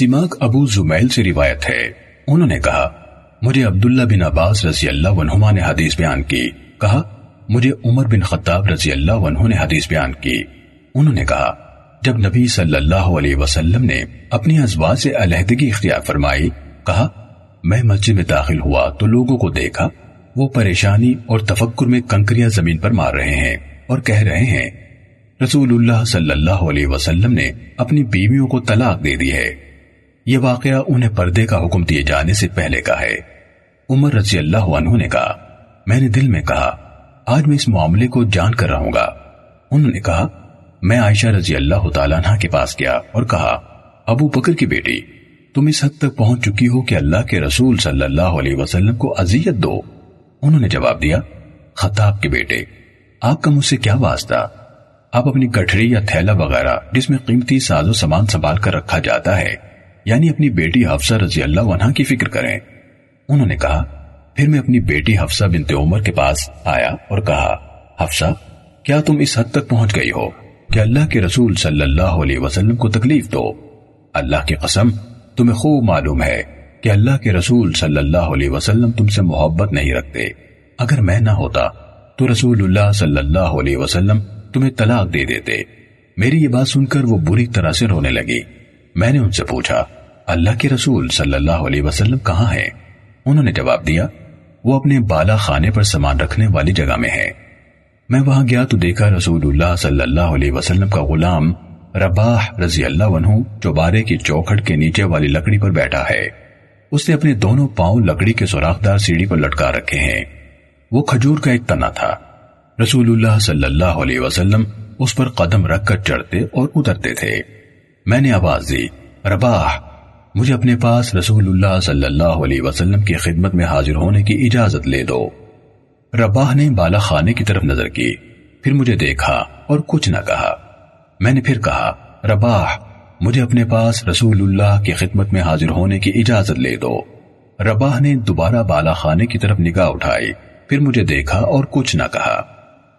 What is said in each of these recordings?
سیماک ابو زمیل سے روایت ہے۔ انہوں نے کہا، مجھے عبداللہ بن عباس رضی اللہ عنہما نے حدیث بیان کی۔ کہا، مجھے عمر بن خطاب رضی اللہ عنہ نے حدیث بیان کی۔ انہوں نے کہا، جب نبی صلی اللہ علیہ وسلم نے اپنی ازواج سے علیحدگی اختیار فرمائی، کہا، میں مسجد میں داخل ہوا تو لوگوں کو دیکھا، وہ پریشانی اور تفکر میں کنکریاں زمین پر مار رہے ہیں اور کہہ رہے ہیں، رسول اللہ صلی اللہ علیہ وسلم نے اپنی بیویوں کو طلاق دے دی ہے۔ یہ واقعہ انہیں پردے کا حکم دیے جانے سے پہلے کا ہے۔ عمر رضی اللہ عنہ نے کہا، میں نے دل میں کہا، آج میں اس معاملے کو جان کر رہوں گا۔ انہوں نے کہا، میں عائشہ رضی اللہ تعالیٰ عنہ کے پاس گیا اور کہا، ابو بکر کی بیٹی، تم اس حد تک پہنچ چکی ہو کہ اللہ کے رسول صلی اللہ علیہ وسلم کو اذیت دو۔ انہوں نے جواب دیا، خطاب کے بیٹے، آپ کا مجھ سے کیا واسطہ؟ آپ اپنی گٹھڑی یا تھیلا وغیرہ جس میں قیمتی ساز و سامان سنبھال کر رکھا جاتا ہے یعنی اپنی بیٹی حفصہ رضی اللہ عنہ کی فکر کریں۔ انہوں نے کہا، پھر میں اپنی بیٹی حفصہ بنت عمر کے پاس آیا اور کہا، حفصہ، کیا تم اس حد تک پہنچ گئی ہو کہ اللہ کے رسول صلی اللہ علیہ وسلم کو تکلیف دو؟ اللہ کی قسم، تمہیں خوب معلوم ہے کہ اللہ کے رسول صلی اللہ علیہ وسلم تم سے محبت نہیں رکھتے۔ اگر میں نہ ہوتا تو رسول اللہ صلی اللہ علیہ وسلم تمہیں طلاق دے دیتے۔ میری یہ بات سن کر وہ بری طرح سے رونے لگی۔ میں نے ان سے پوچھا اللہ کے رسول صلی اللہ علیہ وسلم کہاں ہیں؟ انہوں نے جواب دیا، وہ اپنے بالا خانے پر سامان رکھنے والی جگہ میں ہے میں وہاں گیا تو دیکھا رسول اللہ صلی اللہ علیہ وسلم کا غلام رباح رضی اللہ عنہ جو بارے کی چوکھٹ کے نیچے والی لکڑی پر بیٹھا ہے۔ اس نے اپنے دونوں پاؤں لکڑی کے سوراخدار سیڑھی پر لٹکا رکھے ہیں۔ وہ کھجور کا ایک تنا تھا۔ رسول اللہ صلی اللہ علیہ وسلم اس پر قدم رکھ کر چڑھتے اور اترتے تھے۔ میں نے آواز دی، رباح مجھے اپنے پاس رسول اللہ صلی اللہ علیہ وسلم کی خدمت میں حاضر ہونے کی اجازت لے دو۔ رباح نے بالا خانے کی طرف نظر کی، پھر مجھے دیکھا اور کچھ نہ کہا۔ میں نے پھر کہا، رباح، مجھے اپنے پاس رسول اللہ کی خدمت میں حاضر ہونے کی اجازت لے دو۔ رباح نے دوبارہ بالا خانے کی طرف نگاہ اٹھائی، پھر مجھے دیکھا اور کچھ نہ کہا۔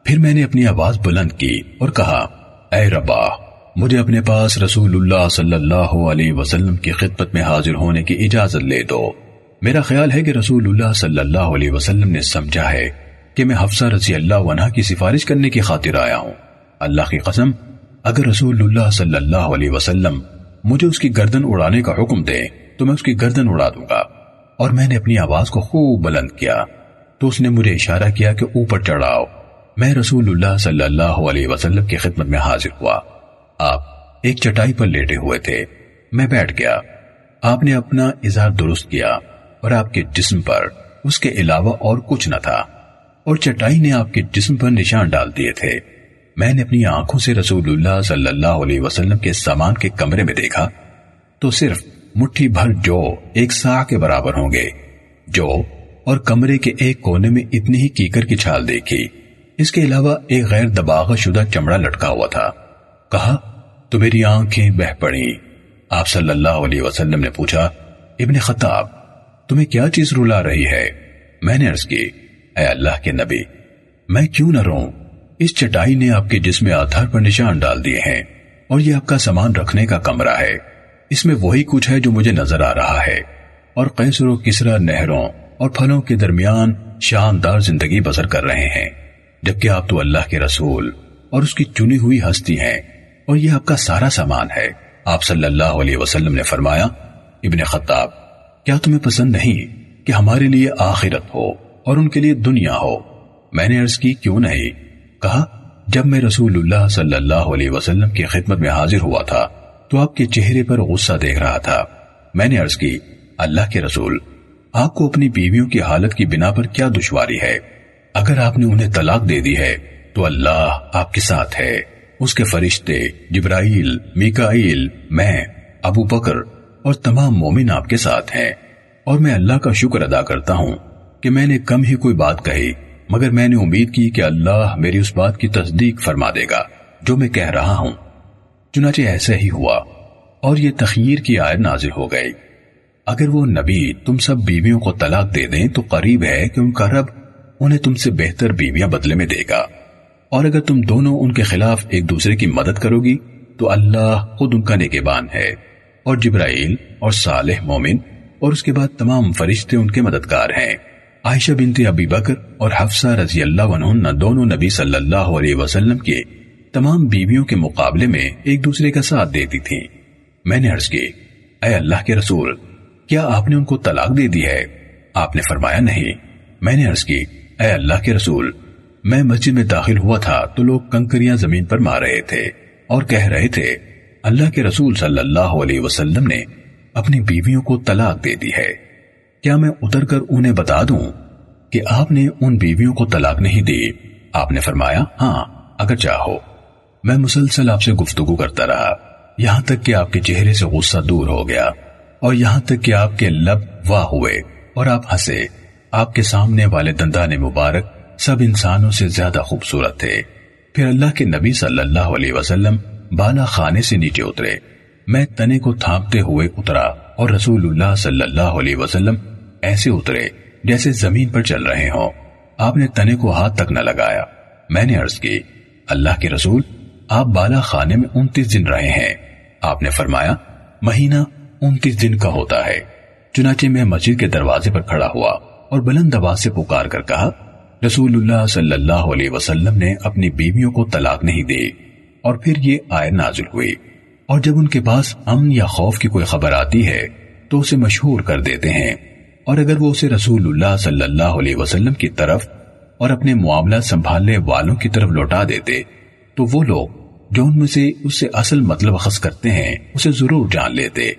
پھر میں نے اپنی آواز بلند کی اور کہا، اے رباح مجھے اپنے پاس رسول اللہ صلی اللہ علیہ وسلم کی خدمت میں حاضر ہونے کی اجازت لے دو۔ میرا خیال ہے کہ رسول اللہ صلی اللہ علیہ وسلم نے سمجھا ہے کہ میں حفصہ رضی اللہ عنہ کی سفارش کرنے کی خاطر آیا ہوں۔ اللہ کی قسم، اگر رسول اللہ صلی اللہ علیہ وسلم مجھے اس کی گردن اڑانے کا حکم دے، تو میں اس کی گردن اڑا دوں گا۔ اور میں نے اپنی آواز کو خوب بلند کیا، تو اس نے مجھے اشارہ کیا کہ اوپر چڑھاؤ۔ میں رسول اللہ صلی اللہ علیہ وسلم کی خدمت میں حاضر ہوا۔ آپ ایک چٹائی پر لیٹے ہوئے تھے۔ میں بیٹھ گیا۔ آپ نے اپنا اظہار درست کیا اور آپ کے جسم پر، اس کے علاوہ اور کچھ نہ تھا۔ اور چٹائی نے آپ کے جسم پر نشان ڈال دیے تھے۔ میں نے اپنی آنکھوں سے رسول اللہ صلی اللہ علیہ وسلم کے سامان کے کمرے میں دیکھا۔ تو صرف مٹھی بھر جو ایک سا کے برابر ہوں گے۔ جو اور کمرے کے ایک کونے میں اتنی ہی کیکر کی چھال دیکھی۔ اس کے علاوہ ایک غیر دباغ شدہ چمڑا لٹکا ہوا تھا۔ کہا تو میری آنکھیں بہ پڑی آپ صلی اللہ علیہ وسلم نے پوچھا، ابن خطاب، تمہیں کیا چیز رلا رہی ہے؟ میں نے عرض کی، اے اللہ کے نبی، میں کیوں نہ روں؟ اس چٹائی نے آپ کے جسم آدھار پر نشان ڈال دیے ہیں اور یہ آپ کا سامان رکھنے کا کمرہ ہے۔ اس میں وہی کچھ ہے جو مجھے نظر آ رہا ہے۔ اور قیصر و کسرا نہروں اور پھلوں کے درمیان شاندار زندگی بسر کر رہے ہیں، جبکہ آپ تو اللہ کے رسول اور اس کی چنی ہوئی ہستی ہیں۔ اور یہ آپ کا سارا سامان ہے۔ آپ صلی اللہ علیہ وسلم نے فرمایا، ابن خطاب، کیا تمہیں پسند نہیں کہ ہمارے لیے آخرت ہو اور ان کے لیے دنیا ہو؟ میں نے عرض کی، کیوں نہیں؟ کہا، جب میں رسول اللہ صلی اللہ علیہ وسلم کی خدمت میں حاضر ہوا تھا، تو آپ کے چہرے پر غصہ دیکھ رہا تھا۔ میں نے عرض کی، اللہ کے رسول، آپ کو اپنی بیویوں کی حالت کی بنا پر کیا دشواری ہے؟ اگر آپ نے انہیں طلاق دے دی ہے، تو اللہ آپ کے ساتھ ہے۔ اس کے فرشتے جبرائیل، میکائیل، میں، ابو بکر اور تمام مومن آپ کے ساتھ ہیں۔ اور میں اللہ کا شکر ادا کرتا ہوں کہ میں نے کم ہی کوئی بات کہی، مگر میں نے امید کی کہ اللہ میری اس بات کی تصدیق فرما دے گا، جو میں کہہ رہا ہوں۔ چنانچہ ایسا ہی ہوا، اور یہ تخیر کی آیت نازل ہو گئی۔ اگر وہ نبی تم سب بیویوں کو طلاق دے دیں تو قریب ہے کہ ان کا رب انہیں تم سے بہتر بیویاں بدلے میں دے گا۔ اور اگر تم دونوں ان کے خلاف ایک دوسرے کی مدد کرو گی، تو اللہ خود ان کا نگبان ہے۔ اور جبرائیل اور صالح مومن اور اس کے بعد تمام فرشتے ان کے مددگار ہیں۔ عائشہ بنت ابی بکر اور حفصہ رضی اللہ عنہ دونوں نبی صلی اللہ علیہ وسلم کے تمام بیویوں کے مقابلے میں ایک دوسرے کا ساتھ دیتی تھیں۔ میں نے عرض کی، اے اللہ کے رسول، کیا آپ نے ان کو طلاق دے دی ہے؟ آپ نے فرمایا، نہیں۔ میں نے عرض کی، اے اللہ کے رسول میں مسجد میں داخل ہوا تھا تو لوگ کنکریاں زمین پر مار رہے تھے اور کہہ رہے تھے، اللہ کے رسول صلی اللہ علیہ وسلم نے اپنی بیویوں کو طلاق دے دی ہے۔ کیا میں اتر کر انہیں بتا دوں کہ آپ نے ان بیویوں کو طلاق نہیں دی؟ آپ نے فرمایا ہاں اگر چاہو۔ میں مسلسل آپ سے گفتگو کرتا رہا۔ یہاں تک کہ آپ کے چہرے سے غصہ دور ہو گیا اور یہاں تک کہ آپ کے لب واہ ہوئے اور آپ ہنسے۔ آپ کے سامنے والے دندان مبارک سب انسانوں سے زیادہ خوبصورت تھے۔ پھر اللہ کے نبی صلی اللہ علیہ وسلم بالا خانے سے نیچے اترے۔ میں تنے کو تھامتے ہوئے اترا اور رسول اللہ صلی اللہ علیہ وسلم ایسے اترے جیسے زمین پر چل رہے ہوں۔ آپ نے تنے کو ہاتھ تک نہ لگایا۔ میں نے عرض کی، اللہ کے رسول، آپ بالا خانے میں انتیس دن رہے ہیں۔ آپ نے فرمایا، مہینہ انتیس دن کا ہوتا ہے۔ چنانچہ میں مسجد کے دروازے پر کھڑا ہوا اور بلند آواز سے پکار کر کہا رسول اللہ صلی اللہ علیہ وسلم نے اپنی بیویوں کو طلاق نہیں دی اور پھر یہ آئے نازل ہوئی اور جب ان کے پاس امن یا خوف کی کوئی خبر آتی ہے، تو اسے مشہور کر دیتے ہیں۔ اور اگر وہ اسے رسول اللہ صلی اللہ علیہ وسلم کی طرف اور اپنے معاملہ سنبھالنے والوں کی طرف لوٹا دیتے، تو وہ لوگ جو ان میں سے اس سے اصل مطلب اخذ کرتے ہیں، اسے ضرور جان لیتے۔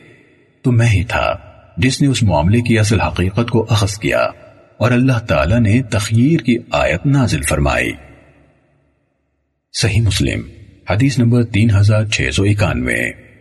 تو میں ہی تھا جس نے اس معاملے کی اصل حقیقت کو اخذ کیا۔ اور اللہ تعالی نے تخیر کی آیت نازل فرمائی۔ صحیح مسلم، حدیث نمبر تین ہزار چھ سو اکانوے۔